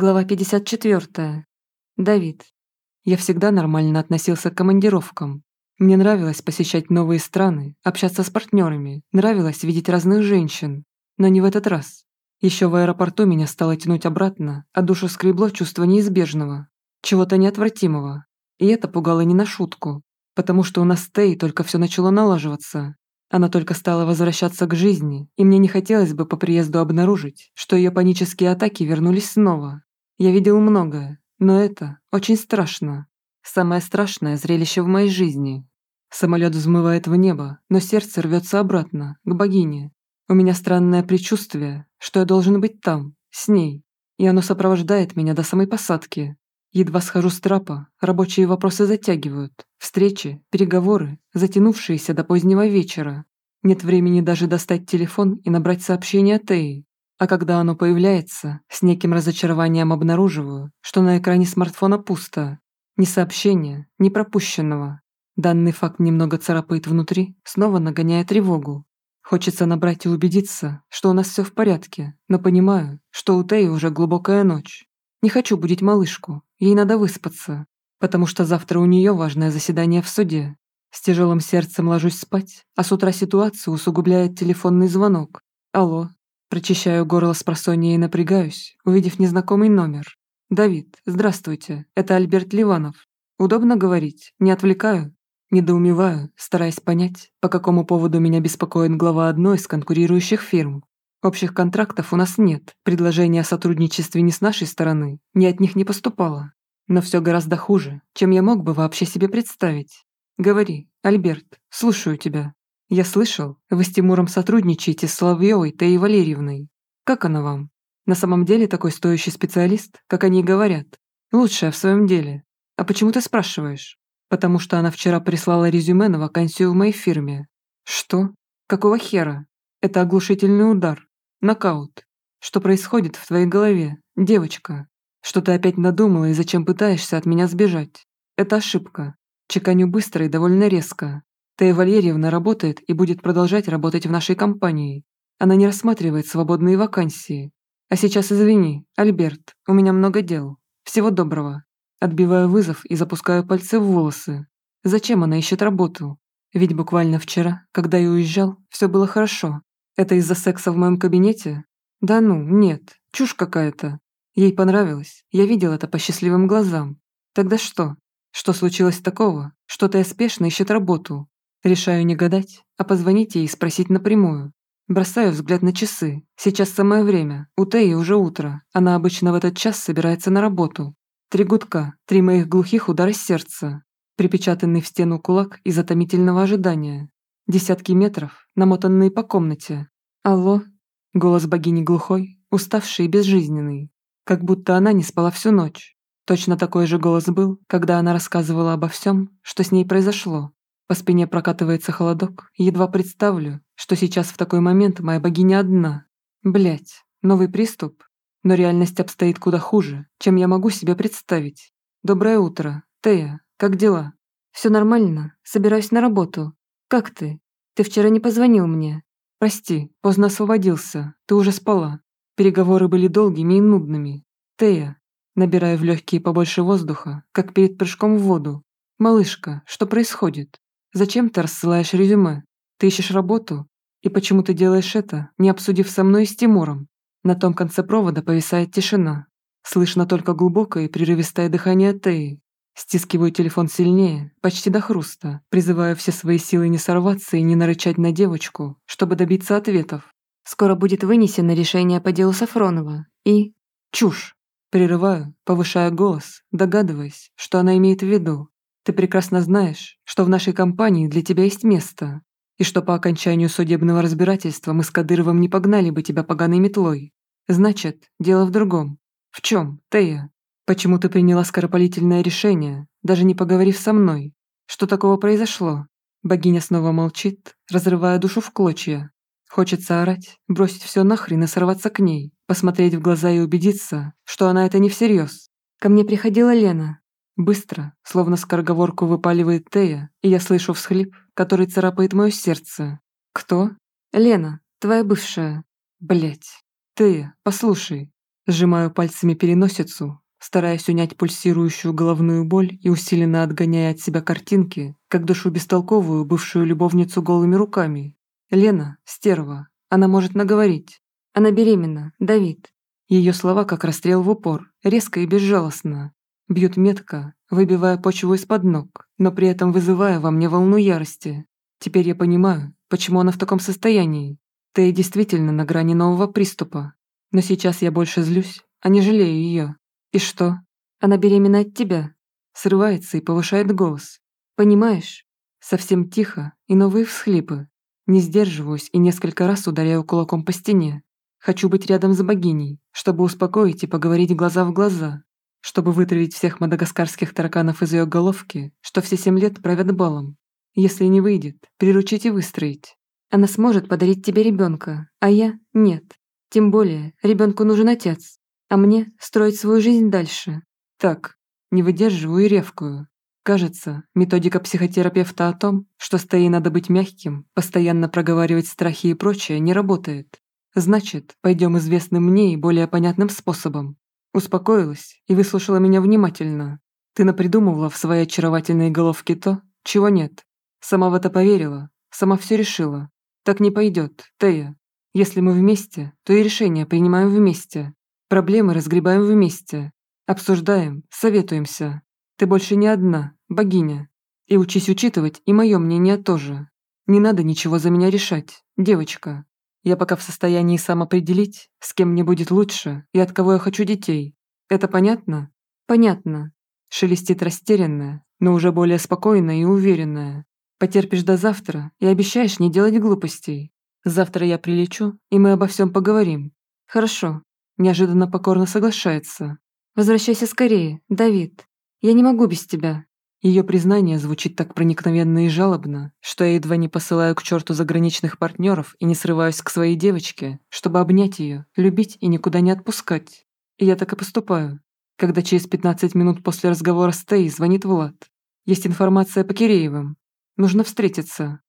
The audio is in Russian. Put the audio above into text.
Глава 54. Давид. Я всегда нормально относился к командировкам. Мне нравилось посещать новые страны, общаться с партнерами, нравилось видеть разных женщин. Но не в этот раз. Еще в аэропорту меня стало тянуть обратно, а душу скребло чувство неизбежного, чего-то неотвратимого. И это пугало не на шутку, потому что у нас с Тей только все начало налаживаться. Она только стала возвращаться к жизни, и мне не хотелось бы по приезду обнаружить, что ее панические атаки вернулись снова. Я видел многое, но это очень страшно. Самое страшное зрелище в моей жизни. Самолет взмывает в небо, но сердце рвется обратно, к богине. У меня странное предчувствие, что я должен быть там, с ней, и оно сопровождает меня до самой посадки. Едва схожу с трапа, рабочие вопросы затягивают. Встречи, переговоры, затянувшиеся до позднего вечера. Нет времени даже достать телефон и набрать сообщение Теи. А когда оно появляется, с неким разочарованием обнаруживаю, что на экране смартфона пусто. Ни сообщения, ни пропущенного. Данный факт немного царапает внутри, снова нагоняя тревогу. Хочется набрать и убедиться, что у нас все в порядке, но понимаю, что у Теи уже глубокая ночь. Не хочу будить малышку, ей надо выспаться, потому что завтра у нее важное заседание в суде. С тяжелым сердцем ложусь спать, а с утра ситуацию усугубляет телефонный звонок. Алло. Прочищаю горло с просонья и напрягаюсь, увидев незнакомый номер. «Давид, здравствуйте, это Альберт Ливанов. Удобно говорить? Не отвлекаю?» Недоумеваю, стараясь понять, по какому поводу меня беспокоит глава одной из конкурирующих фирм. Общих контрактов у нас нет, предложение о сотрудничестве ни с нашей стороны, ни от них не поступало. Но все гораздо хуже, чем я мог бы вообще себе представить. Говори, Альберт, слушаю тебя. Я слышал, вы с Тимуром сотрудничаете с Соловьевой Таей Валерьевной. Как она вам? На самом деле такой стоящий специалист, как они говорят. Лучшая в своем деле. А почему ты спрашиваешь? Потому что она вчера прислала резюме на вакансию в моей фирме. Что? Какого хера? Это оглушительный удар. Нокаут. Что происходит в твоей голове, девочка? Что ты опять надумала и зачем пытаешься от меня сбежать? Это ошибка. Чеканю быстро и довольно резко. Тея Валерьевна работает и будет продолжать работать в нашей компании. Она не рассматривает свободные вакансии. А сейчас извини, Альберт, у меня много дел. Всего доброго. Отбиваю вызов и запускаю пальцы в волосы. Зачем она ищет работу? Ведь буквально вчера, когда я уезжал, все было хорошо. Это из-за секса в моем кабинете? Да ну, нет, чушь какая-то. Ей понравилось, я видел это по счастливым глазам. Тогда что? Что случилось такого? Что-то я спешно ищет работу. Решаю не гадать, а позвонить ей и спросить напрямую. Бросаю взгляд на часы. Сейчас самое время. У Теи уже утро. Она обычно в этот час собирается на работу. Три гудка, три моих глухих удара сердца. Припечатанный в стену кулак из затомительного ожидания. Десятки метров, намотанные по комнате. «Алло?» Голос богини глухой, уставший и безжизненный. Как будто она не спала всю ночь. Точно такой же голос был, когда она рассказывала обо всем, что с ней произошло. По спине прокатывается холодок, едва представлю, что сейчас в такой момент моя богиня одна. Блять, новый приступ. Но реальность обстоит куда хуже, чем я могу себе представить. Доброе утро, Тея, как дела? Все нормально, собираюсь на работу. «Как ты? Ты вчера не позвонил мне. Прости, поздно освободился, ты уже спала. Переговоры были долгими и нудными. Тея». Набираю в легкие побольше воздуха, как перед прыжком в воду. «Малышка, что происходит? Зачем ты рассылаешь резюме? Ты ищешь работу? И почему ты делаешь это, не обсудив со мной и с Тимуром?» На том конце провода повисает тишина. Слышно только глубокое и прерывистое дыхание Теи, Стискиваю телефон сильнее, почти до хруста, призывая все свои силы не сорваться и не нарычать на девочку, чтобы добиться ответов. Скоро будет вынесено решение по делу Сафронова. И... Чушь. Прерываю, повышая голос, догадываясь, что она имеет в виду. Ты прекрасно знаешь, что в нашей компании для тебя есть место, и что по окончанию судебного разбирательства мы с Кадыровым не погнали бы тебя поганой метлой. Значит, дело в другом. В чем, Тея? Почему ты приняла скоропалительное решение, даже не поговорив со мной? Что такого произошло? Богиня снова молчит, разрывая душу в клочья. Хочется орать, бросить все нахрен и сорваться к ней, посмотреть в глаза и убедиться, что она это не всерьез. Ко мне приходила Лена. Быстро, словно скороговорку выпаливает Тея, и я слышу всхлип, который царапает мое сердце. Кто? Лена, твоя бывшая. Блять. Тея, послушай, Сжимаю пальцами переносицу, стараясь унять пульсирующую головную боль и усиленно отгоняя от себя картинки, как душу бестолковую бывшую любовницу голыми руками. Лена – стерва, она может наговорить. Она беременна, Давид. Ее слова как расстрел в упор, резко и безжалостно. Бьют метко, выбивая почву из-под ног, но при этом вызывая во мне волну ярости. Теперь я понимаю, почему она в таком состоянии. Ты действительно на грани нового приступа. Но сейчас я больше злюсь, а не жалею ее. И что? Она беременна от тебя. Срывается и повышает голос. Понимаешь? Совсем тихо и новые всхлипы. Не сдерживаюсь и несколько раз ударяю кулаком по стене. Хочу быть рядом с богиней, чтобы успокоить и поговорить глаза в глаза, чтобы вытравить всех мадагаскарских тараканов из ее головки, что все семь лет правят балом. Если не выйдет, приручить и выстроить. Она сможет подарить тебе ребенка, а я – нет. Тем более, ребенку нужен отец, а мне – строить свою жизнь дальше. Так, не выдерживаю и ревкую. Кажется, методика психотерапевта о том, что с надо быть мягким, постоянно проговаривать страхи и прочее, не работает. Значит, пойдем известным мне и более понятным способом. Успокоилась и выслушала меня внимательно. Ты напридумывала в своей очаровательной головке то, чего нет. Сама в это поверила, сама все решила. Так не пойдет, Тея. Если мы вместе, то и решения принимаем вместе. Проблемы разгребаем вместе. Обсуждаем, советуемся. Ты больше не одна, богиня. И учись учитывать и мое мнение тоже. Не надо ничего за меня решать, девочка. Я пока в состоянии сам определить, с кем мне будет лучше и от кого я хочу детей. Это понятно? Понятно. Шелестит растерянная, но уже более спокойная и уверенная. Потерпишь до завтра и обещаешь не делать глупостей. Завтра я прилечу, и мы обо всем поговорим. Хорошо. Неожиданно покорно соглашается. Возвращайся скорее, Давид. Я не могу без тебя. Ее признание звучит так проникновенно и жалобно, что я едва не посылаю к черту заграничных партнеров и не срываюсь к своей девочке, чтобы обнять ее, любить и никуда не отпускать. И я так и поступаю. Когда через 15 минут после разговора с Тей звонит Влад. Есть информация по Киреевым. Нужно встретиться.